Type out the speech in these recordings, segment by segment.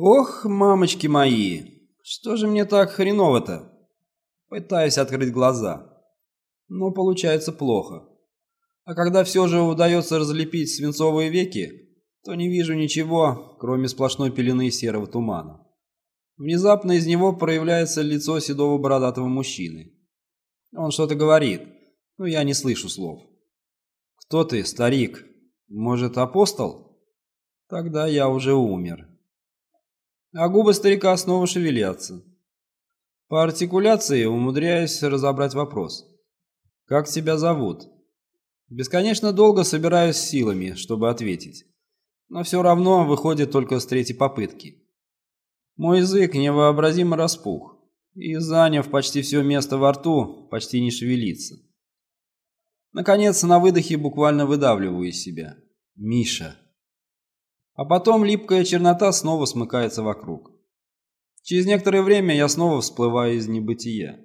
Ох, мамочки мои, что же мне так хреново-то? Пытаюсь открыть глаза, но получается плохо. А когда все же удается разлепить свинцовые веки, то не вижу ничего, кроме сплошной пелены серого тумана. Внезапно из него проявляется лицо седого бородатого мужчины. Он что-то говорит, но я не слышу слов. «Кто ты, старик? Может, апостол?» «Тогда я уже умер». А губы старика снова шевелятся. По артикуляции умудряюсь разобрать вопрос. «Как тебя зовут?» Бесконечно долго собираюсь силами, чтобы ответить. Но все равно выходит только с третьей попытки. Мой язык невообразимо распух, и, заняв почти все место во рту, почти не шевелится. Наконец, на выдохе буквально выдавливаю из себя. «Миша». А потом липкая чернота снова смыкается вокруг. Через некоторое время я снова всплываю из небытия.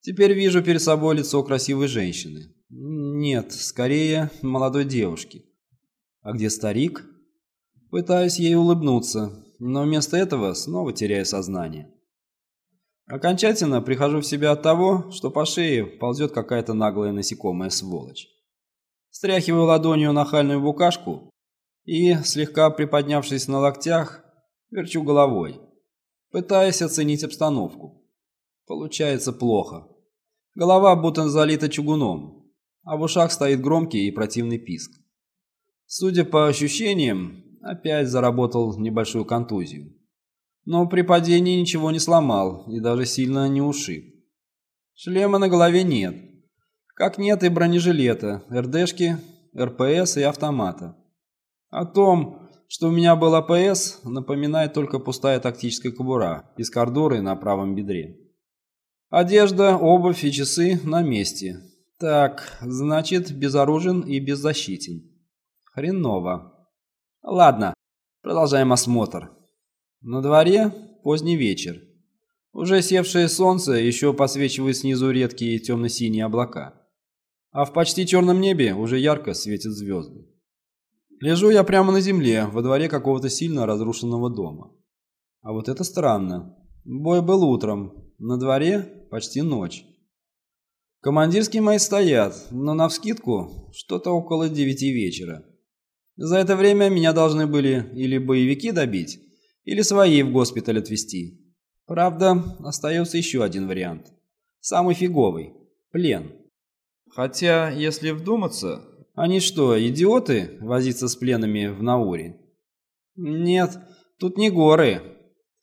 Теперь вижу перед собой лицо красивой женщины. Нет, скорее, молодой девушки. А где старик? Пытаюсь ей улыбнуться, но вместо этого снова теряю сознание. Окончательно прихожу в себя от того, что по шее ползет какая-то наглая насекомая сволочь. Стряхиваю ладонью нахальную букашку и, слегка приподнявшись на локтях, верчу головой, пытаясь оценить обстановку. Получается плохо. Голова будто залита чугуном, а в ушах стоит громкий и противный писк. Судя по ощущениям, опять заработал небольшую контузию. Но при падении ничего не сломал и даже сильно не ушиб. Шлема на голове нет. Как нет и бронежилета, РДшки, РПС и автомата. О том, что у меня был АПС, напоминает только пустая тактическая кобура из кордуры на правом бедре. Одежда, обувь и часы на месте. Так, значит, безоружен и беззащитен. Хреново. Ладно, продолжаем осмотр. На дворе поздний вечер. Уже севшее солнце еще посвечивает снизу редкие темно-синие облака. А в почти черном небе уже ярко светят звезды. Лежу я прямо на земле, во дворе какого-то сильно разрушенного дома. А вот это странно. Бой был утром, на дворе почти ночь. Командирские мои стоят, но навскидку что-то около девяти вечера. За это время меня должны были или боевики добить, или свои в госпиталь отвезти. Правда, остается еще один вариант. Самый фиговый – плен. Хотя, если вдуматься, они что, идиоты, возиться с пленами в Науре? Нет, тут не горы,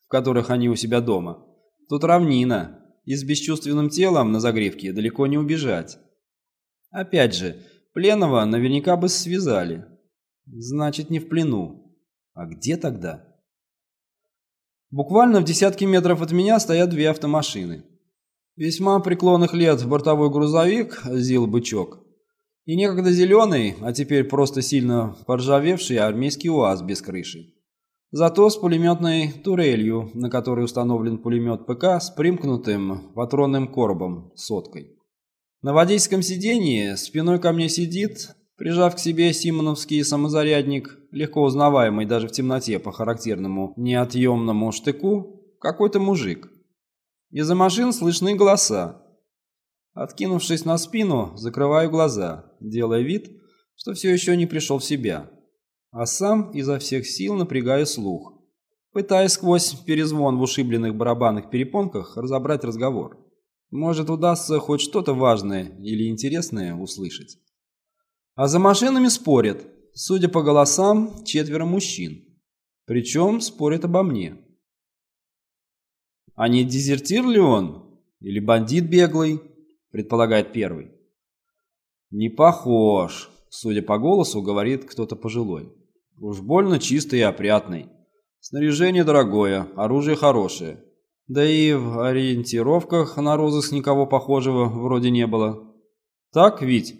в которых они у себя дома. Тут равнина, и с бесчувственным телом на загривке далеко не убежать. Опять же, пленного наверняка бы связали, Значит, не в плену. А где тогда? Буквально в десятке метров от меня стоят две автомашины. Весьма преклонных лет бортовой грузовик «Зил-бычок» и некогда зеленый, а теперь просто сильно поржавевший армейский УАЗ без крыши. Зато с пулеметной турелью, на которой установлен пулемет ПК с примкнутым патронным коробом соткой. На водительском сиденье спиной ко мне сидит Прижав к себе симоновский самозарядник, легко узнаваемый даже в темноте по характерному неотъемному штыку, какой-то мужик. Из-за машин слышны голоса. Откинувшись на спину, закрываю глаза, делая вид, что все еще не пришел в себя. А сам изо всех сил напрягаю слух, пытаясь сквозь перезвон в ушибленных барабанных перепонках разобрать разговор. Может, удастся хоть что-то важное или интересное услышать. А за машинами спорят, судя по голосам, четверо мужчин. Причем спорят обо мне. А не дезертир ли он? Или бандит беглый? Предполагает первый. Не похож, судя по голосу, говорит кто-то пожилой. Уж больно чистый и опрятный. Снаряжение дорогое, оружие хорошее. Да и в ориентировках на розыск никого похожего вроде не было. Так, Вить?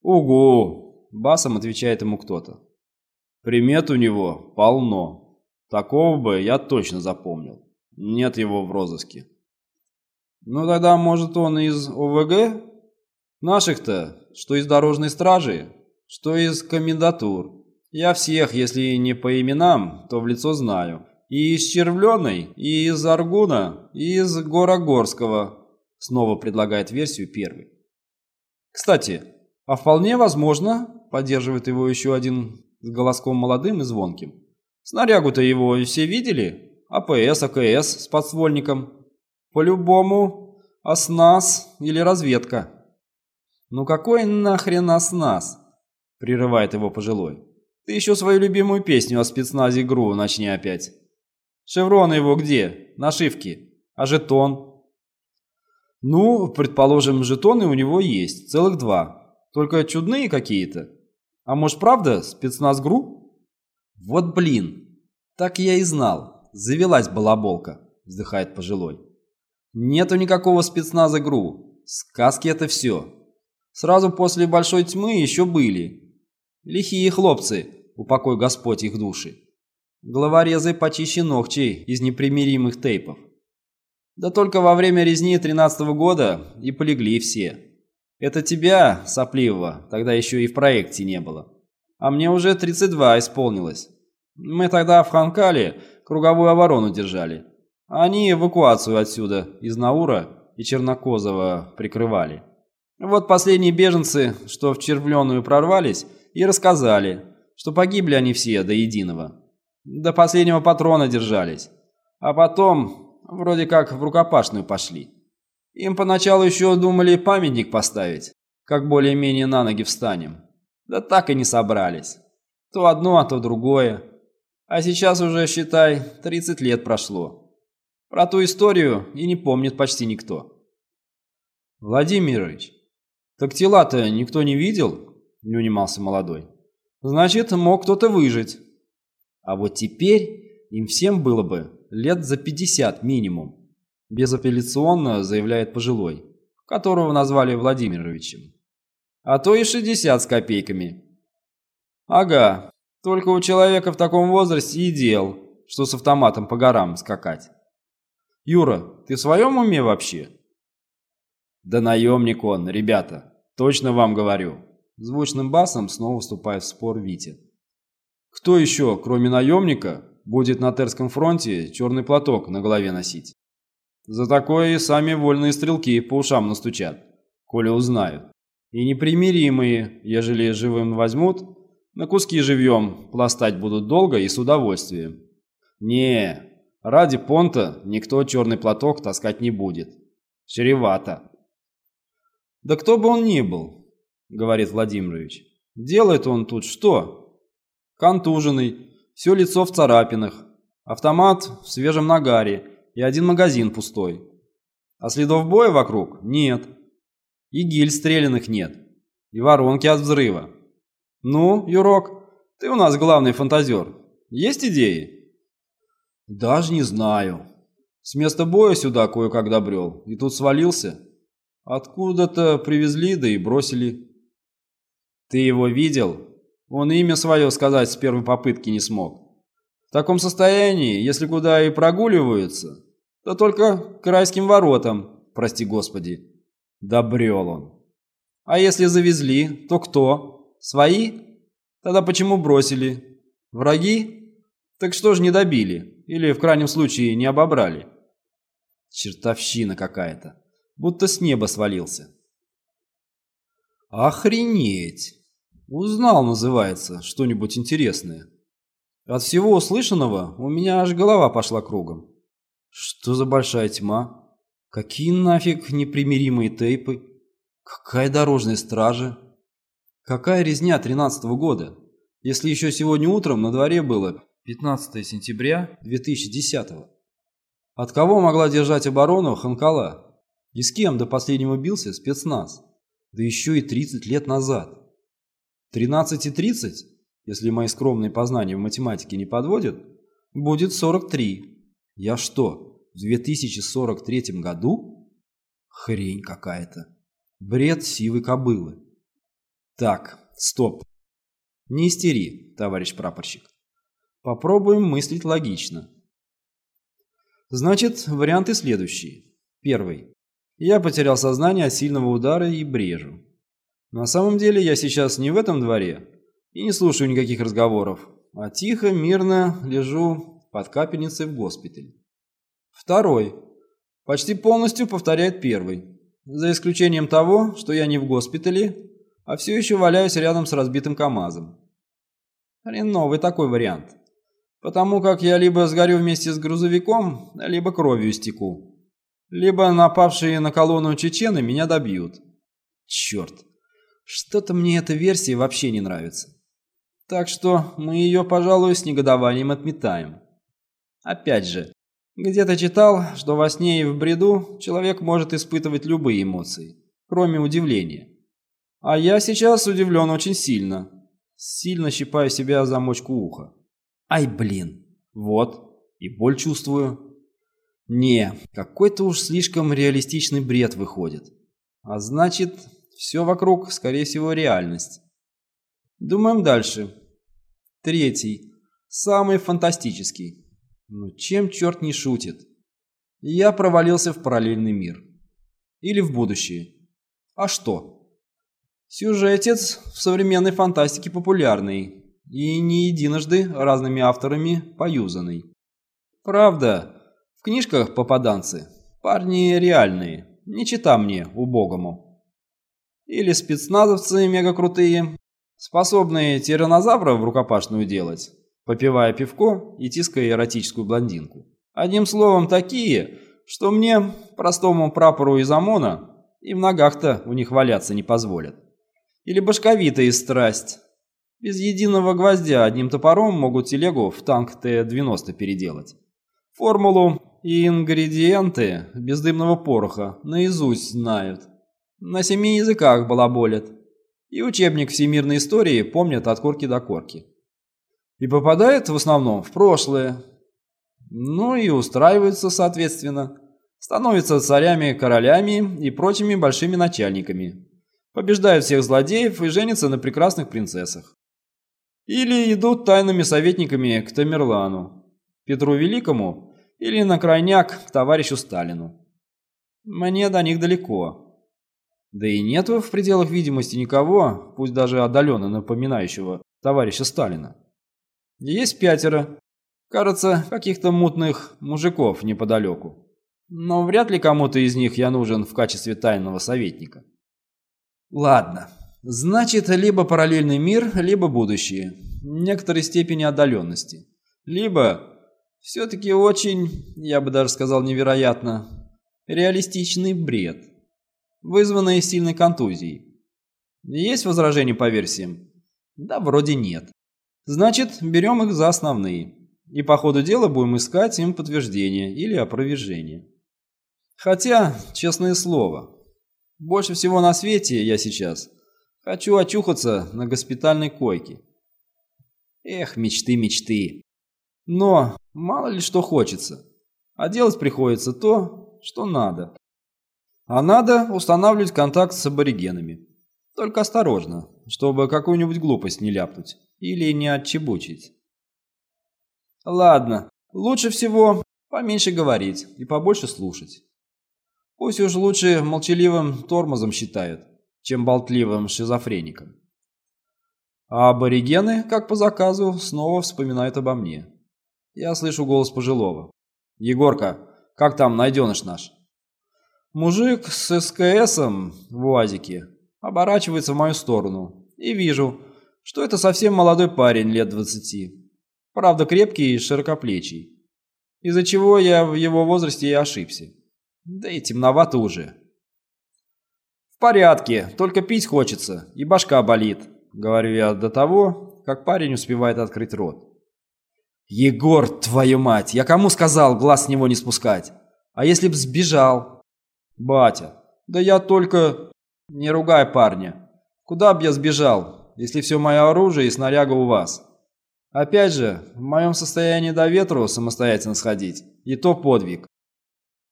«Угу!» – басом отвечает ему кто-то. «Примет у него полно. Такого бы я точно запомнил. Нет его в розыске». «Ну тогда, может, он из ОВГ? Наших-то, что из дорожной стражи, что из комендатур. Я всех, если не по именам, то в лицо знаю. И из Червленой, и из Аргуна, и из Горогорского. Снова предлагает версию первый. Кстати, а вполне возможно, поддерживает его еще один с голоском молодым и звонким. Снарягу-то его все видели? АПС, АКС с подствольником. По-любому ОСНАС или разведка. «Ну какой нахрен ОСНАС?» – прерывает его пожилой. «Ты еще свою любимую песню о спецназе ГРУ начни опять. Шевроны его где? Нашивки. А жетон?» «Ну, предположим, жетоны у него есть, целых два. Только чудные какие-то. А может, правда, спецназ ГРУ?» «Вот блин, так я и знал. Завелась балаболка», – вздыхает пожилой. «Нету никакого спецназа ГРУ. Сказки это все. Сразу после Большой Тьмы еще были. Лихие хлопцы, упокой Господь их души. Главорезы почище ногчей из непримиримых тейпов. Да только во время резни тринадцатого года и полегли все. Это тебя, сопливого, тогда еще и в проекте не было. А мне уже 32 исполнилось. Мы тогда в Ханкале круговую оборону держали. Они эвакуацию отсюда, из Наура и Чернокозова прикрывали. Вот последние беженцы, что в Червленую прорвались, и рассказали, что погибли они все до единого. До последнего патрона держались. А потом вроде как в рукопашную пошли. Им поначалу еще думали памятник поставить, как более-менее на ноги встанем. Да так и не собрались. То одно, а то другое. А сейчас уже, считай, 30 лет прошло. Про ту историю и не помнит почти никто. Владимирович, «Так тела-то никто не видел?» – не унимался молодой. «Значит, мог кто-то выжить. А вот теперь им всем было бы лет за 50 минимум», – безапелляционно заявляет пожилой, которого назвали Владимировичем. «А то и 60 с копейками». «Ага, только у человека в таком возрасте и дел, что с автоматом по горам скакать». «Юра, ты в своем уме вообще?» «Да наемник он, ребята. Точно вам говорю. Звучным басом снова вступает в спор Витя. Кто еще, кроме наемника, будет на Терском фронте черный платок на голове носить? За такое и сами вольные стрелки по ушам настучат, коли узнают. И непримиримые, ежели живым возьмут, на куски живьем пластать будут долго и с удовольствием. Не, ради понта никто черный платок таскать не будет. Чревато. «Да кто бы он ни был», — говорит Владимирович. «Делает он тут что? Контуженный, все лицо в царапинах, автомат в свежем нагаре и один магазин пустой. А следов боя вокруг нет. И гиль стрелянных нет. И воронки от взрыва. Ну, Юрок, ты у нас главный фантазер. Есть идеи?» «Даже не знаю. С места боя сюда кое-как добрел, и тут свалился». Откуда-то привезли, да и бросили. Ты его видел? Он имя свое сказать с первой попытки не смог. В таком состоянии, если куда и прогуливаются, то только к райским воротам, прости господи. Добрел он. А если завезли, то кто? Свои? Тогда почему бросили? Враги? Так что же не добили? Или, в крайнем случае, не обобрали? Чертовщина какая-то будто с неба свалился. Охренеть! Узнал, называется, что-нибудь интересное. От всего услышанного у меня аж голова пошла кругом. Что за большая тьма? Какие нафиг непримиримые тейпы? Какая дорожная стража? Какая резня тринадцатого года? Если еще сегодня утром на дворе было 15 сентября 2010 -го. От кого могла держать оборону Ханкала? И с кем до последнего бился спецназ? Да еще и 30 лет назад. 13 и 30, если мои скромные познания в математике не подводят, будет 43. Я что, в 2043 году? Хрень какая-то. Бред сивой кобылы. Так, стоп. Не истери, товарищ прапорщик. Попробуем мыслить логично. Значит, варианты следующие. Первый. Я потерял сознание от сильного удара и брежу. На самом деле я сейчас не в этом дворе, и не слушаю никаких разговоров, а тихо, мирно лежу под капельницей в госпитале. Второй. Почти полностью повторяет первый. За исключением того, что я не в госпитале, а все еще валяюсь рядом с разбитым КАМАЗом. Хреновый такой вариант. Потому как я либо сгорю вместе с грузовиком, либо кровью истеку. Либо напавшие на колонну чечены меня добьют. Черт, что-то мне эта версия вообще не нравится. Так что мы ее, пожалуй, с негодованием отметаем. Опять же, где-то читал, что во сне и в бреду человек может испытывать любые эмоции, кроме удивления. А я сейчас удивлен очень сильно. Сильно щипаю себя за мочку уха. Ай, блин. Вот. И боль чувствую. Не, какой-то уж слишком реалистичный бред выходит. А значит, все вокруг, скорее всего, реальность. Думаем дальше. Третий. Самый фантастический. Ну чем черт не шутит? Я провалился в параллельный мир. Или в будущее. А что? Сюжетец в современной фантастике популярный и не единожды разными авторами поюзанный. Правда, в книжках попаданцы, парни реальные, не чита мне, убогому. Или спецназовцы мега крутые, способные тиранозавра в рукопашную делать, попивая пивко и тиская эротическую блондинку. Одним словом, такие, что мне, простому прапору из ОМОНа, и в ногах-то у них валяться не позволят. Или башковитая страсть. Без единого гвоздя одним топором могут телегу в танк Т-90 переделать. Формулу и ингредиенты бездымного пороха наизусть знают. На семи языках балаболят. И учебник всемирной истории помнят от корки до корки. И попадают в основном в прошлое. Ну и устраиваются соответственно. Становятся царями, королями и прочими большими начальниками побеждают всех злодеев и женятся на прекрасных принцессах. Или идут тайными советниками к Тамерлану, Петру Великому или на крайняк к товарищу Сталину. Мне до них далеко. Да и нет в пределах видимости никого, пусть даже отдаленно напоминающего товарища Сталина. Есть пятеро, кажется, каких-то мутных мужиков неподалеку. Но вряд ли кому-то из них я нужен в качестве тайного советника. Ладно. Значит, либо параллельный мир, либо будущее. Некоторой степени отдаленности. Либо все-таки очень, я бы даже сказал невероятно, реалистичный бред, вызванный сильной контузией. Есть возражения по версиям? Да, вроде нет. Значит, берем их за основные. И по ходу дела будем искать им подтверждение или опровержение. Хотя, честное слово, больше всего на свете я сейчас хочу очухаться на госпитальной койке. Эх, мечты, мечты. Но мало ли что хочется. А делать приходится то, что надо. А надо устанавливать контакт с аборигенами. Только осторожно, чтобы какую-нибудь глупость не ляпнуть или не отчебучить. Ладно, лучше всего поменьше говорить и побольше слушать. Пусть уж лучше молчаливым тормозом считают, чем болтливым шизофреником. А аборигены, как по заказу, снова вспоминают обо мне. Я слышу голос пожилого. «Егорка, как там найденыш наш?» Мужик с СКСом в УАЗике оборачивается в мою сторону и вижу, что это совсем молодой парень лет двадцати. Правда, крепкий и широкоплечий. Из-за чего я в его возрасте и ошибся. Да и темновато уже. Порядке, только пить хочется, и башка болит, говорю я до того, как парень успевает открыть рот. Егор, твою мать, я кому сказал глаз с него не спускать? А если б сбежал? Батя, да я только... Не ругай парня. Куда б я сбежал, если все мое оружие и снаряга у вас? Опять же, в моем состоянии до ветру самостоятельно сходить, и то подвиг.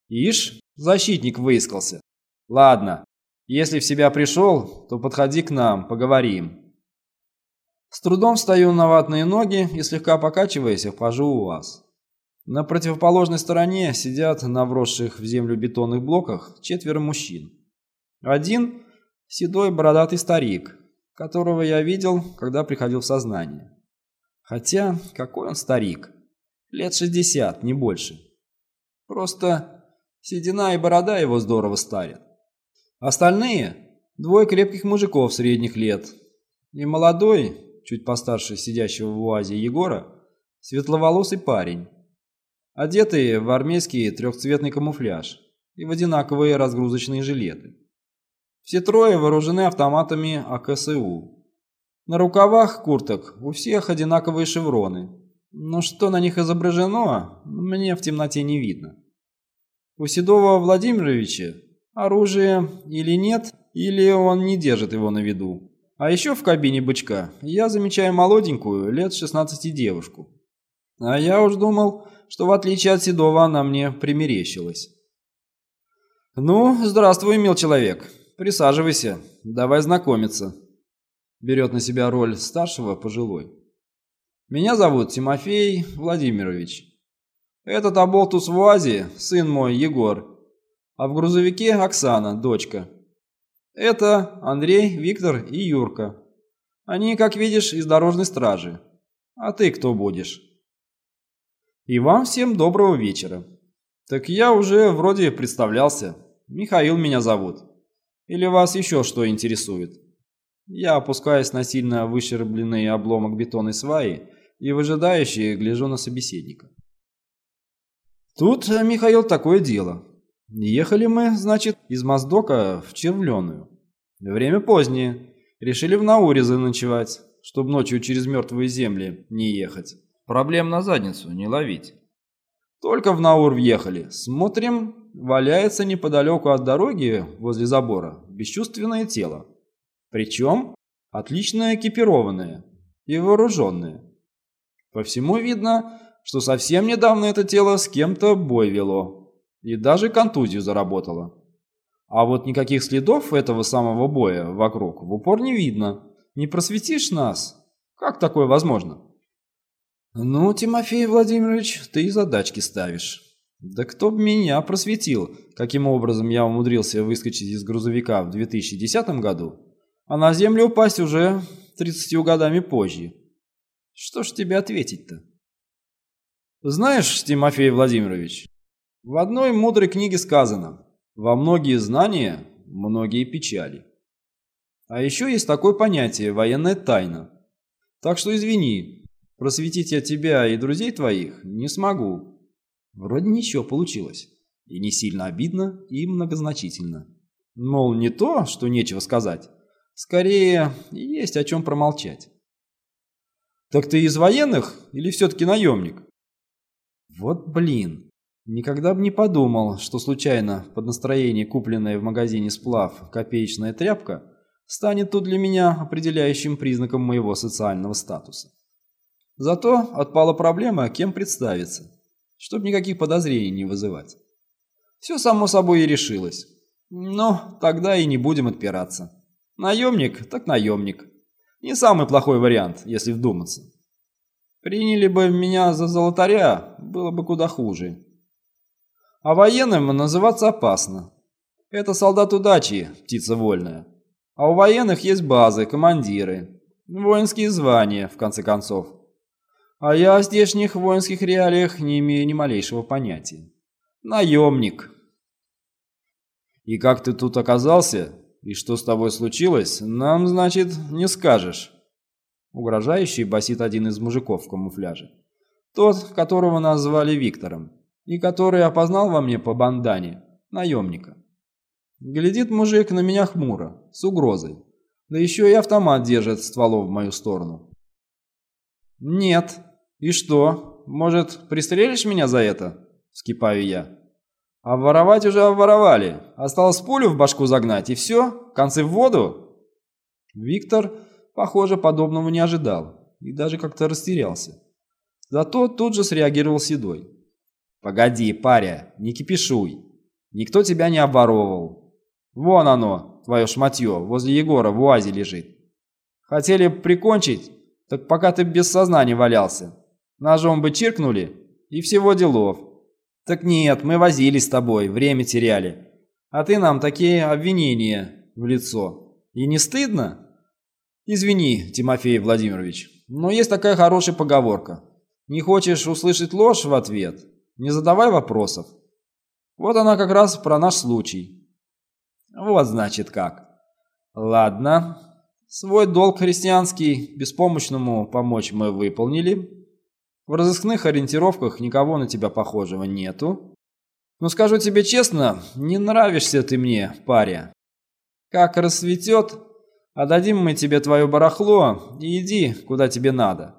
Ишь, защитник выискался. Ладно, если в себя пришел, то подходи к нам, поговорим. С трудом встаю на ватные ноги и слегка покачиваясь, обхожу у вас. На противоположной стороне сидят на вросших в землю бетонных блоках четверо мужчин. Один – седой бородатый старик, которого я видел, когда приходил в сознание. Хотя, какой он старик. Лет шестьдесят, не больше. Просто седина и борода его здорово старят. Остальные – двое крепких мужиков средних лет. И молодой, чуть постарше сидящего в УАЗе Егора, светловолосый парень. Одетые в армейский трехцветный камуфляж и в одинаковые разгрузочные жилеты. Все трое вооружены автоматами АКСУ. На рукавах курток у всех одинаковые шевроны, но что на них изображено, мне в темноте не видно. У Седова Владимировича оружие или нет, или он не держит его на виду. А еще в кабине бычка я замечаю молоденькую, лет 16 девушку. А я уж думал, что в отличие от Седова она мне примерещилась. «Ну, здравствуй, мил человек. Присаживайся. Давай знакомиться». Берет на себя роль старшего пожилой. «Меня зовут Тимофей Владимирович. Этот оболтус в УАЗе – сын мой Егор, а в грузовике Оксана, дочка. Это Андрей, Виктор и Юрка. Они, как видишь, из дорожной стражи. А ты кто будешь?» «И вам всем доброго вечера. Так я уже вроде представлялся». Михаил меня зовут. Или вас еще что интересует? Я опускаюсь на сильно выщербленный обломок бетонной сваи и выжидающе гляжу на собеседника. Тут, Михаил, такое дело. Ехали мы, значит, из Моздока в Червленую. Время позднее. Решили в Науре заночевать, чтобы ночью через мертвые земли не ехать. Проблем на задницу не ловить. Только в Наур въехали. Смотрим, валяется неподалеку от дороги, возле забора, бесчувственное тело. Причем отлично экипированное и вооруженное. По всему видно, что совсем недавно это тело с кем-то бой вело и даже контузию заработало. А вот никаких следов этого самого боя вокруг в упор не видно. Не просветишь нас? Как такое возможно? Ну, Тимофей Владимирович, ты и задачки ставишь. Да кто б меня просветил, каким образом я умудрился выскочить из грузовика в 2010 году, а на землю упасть уже 30 годами позже. Что ж тебе ответить-то? Знаешь, Тимофей Владимирович, в одной мудрой книге сказано «Во многие знания, многие печали». А еще есть такое понятие «военная тайна». Так что извини, просветить я тебя и друзей твоих не смогу. Вроде ничего получилось. И не сильно обидно, и многозначительно. Мол, не то, что нечего сказать. Скорее, есть о чем промолчать. Так ты из военных или все-таки наемник? Вот блин. Никогда бы не подумал, что случайно под настроение купленная в магазине сплав копеечная тряпка станет тут для меня определяющим признаком моего социального статуса. Зато отпала проблема, кем представиться чтобы никаких подозрений не вызывать. Все само собой и решилось. Но тогда и не будем отпираться. Наемник, так наемник. Не самый плохой вариант, если вдуматься. Приняли бы меня за золотаря, было бы куда хуже. А военным называться опасно. Это солдат удачи, птица вольная. А у военных есть базы, командиры, воинские звания, в конце концов. А я о здешних воинских реалиях не имею ни малейшего понятия. Наемник. И как ты тут оказался, и что с тобой случилось, нам, значит, не скажешь. Угрожающий басит один из мужиков в камуфляже. Тот, которого назвали Виктором, и который опознал во мне по бандане, наемника. Глядит мужик на меня хмуро, с угрозой. Да еще и автомат держит стволом в мою сторону. «Нет», «И что? Может, пристрелишь меня за это?» – вскипаю я. «А воровать уже обворовали. Осталось пулю в башку загнать, и все? Концы в воду?» Виктор, похоже, подобного не ожидал и даже как-то растерялся. Зато тут же среагировал Седой. «Погоди, паря, не кипишуй. Никто тебя не обворовывал. Вон оно, твое шматье, возле Егора в УАЗе лежит. Хотели прикончить, так пока ты без сознания валялся. Ножом бы чиркнули, и всего делов. Так нет, мы возились с тобой, время теряли. А ты нам такие обвинения в лицо. И не стыдно? Извини, Тимофей Владимирович, но есть такая хорошая поговорка. Не хочешь услышать ложь в ответ? Не задавай вопросов. Вот она как раз про наш случай. Вот значит как. Ладно. Свой долг христианский беспомощному помочь мы выполнили. В разыскных ориентировках никого на тебя похожего нету. Но скажу тебе честно, не нравишься ты мне, паря. Как рассветет, Отдадим мы тебе твое барахло и иди, куда тебе надо.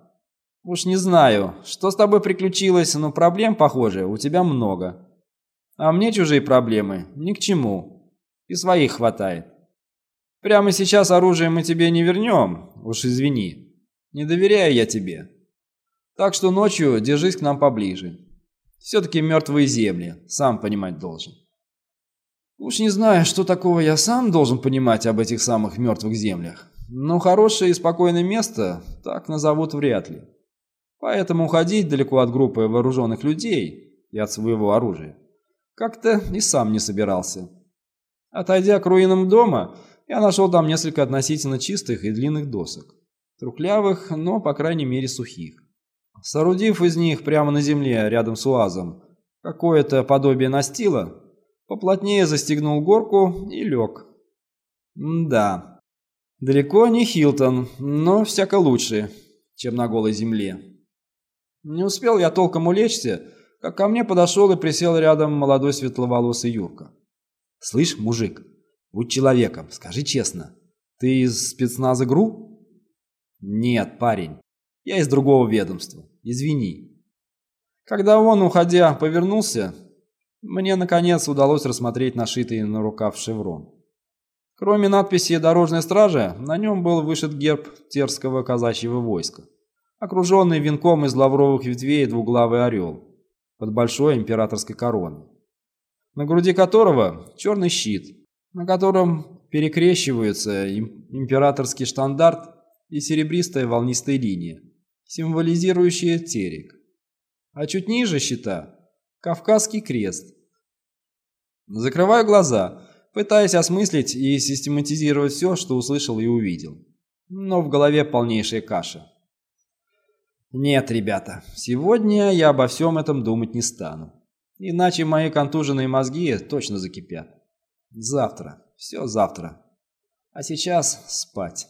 Уж не знаю, что с тобой приключилось, но проблем, похоже, у тебя много. А мне чужие проблемы ни к чему. И своих хватает. Прямо сейчас оружие мы тебе не вернем, уж извини. Не доверяю я тебе. Так что ночью держись к нам поближе. Все-таки мертвые земли, сам понимать должен. Уж не знаю, что такого я сам должен понимать об этих самых мертвых землях, но хорошее и спокойное место так назовут вряд ли. Поэтому уходить далеко от группы вооруженных людей и от своего оружия как-то и сам не собирался. Отойдя к руинам дома, я нашел там несколько относительно чистых и длинных досок. Трухлявых, но, по крайней мере, сухих. Соорудив из них прямо на земле, рядом с уазом, какое-то подобие настила, Поплотнее застегнул горку и лег. да, далеко не Хилтон, но всяко лучше, чем на голой земле. Не успел я толком улечься, как ко мне подошел и присел рядом молодой светловолосый Юрка. «Слышь, мужик, будь человеком, скажи честно, ты из спецназа ГРУ?» «Нет, парень, я из другого ведомства, извини». Когда он, уходя, повернулся, мне, наконец, удалось рассмотреть нашитый на рукав шеврон. Кроме надписи «Дорожная стража», на нем был вышит герб Терского казачьего войска, окруженный венком из лавровых ветвей двуглавый орел под большой императорской короной, на груди которого черный щит, на котором перекрещиваются императорский штандарт и серебристая волнистая линия, символизирующая терек. А чуть ниже щита Кавказский крест. Закрываю глаза, пытаясь осмыслить и систематизировать все, что услышал и увидел. Но в голове полнейшая каша. Нет, ребята, сегодня я обо всем этом думать не стану. Иначе мои контуженные мозги точно закипят. Завтра, все завтра. А сейчас спать.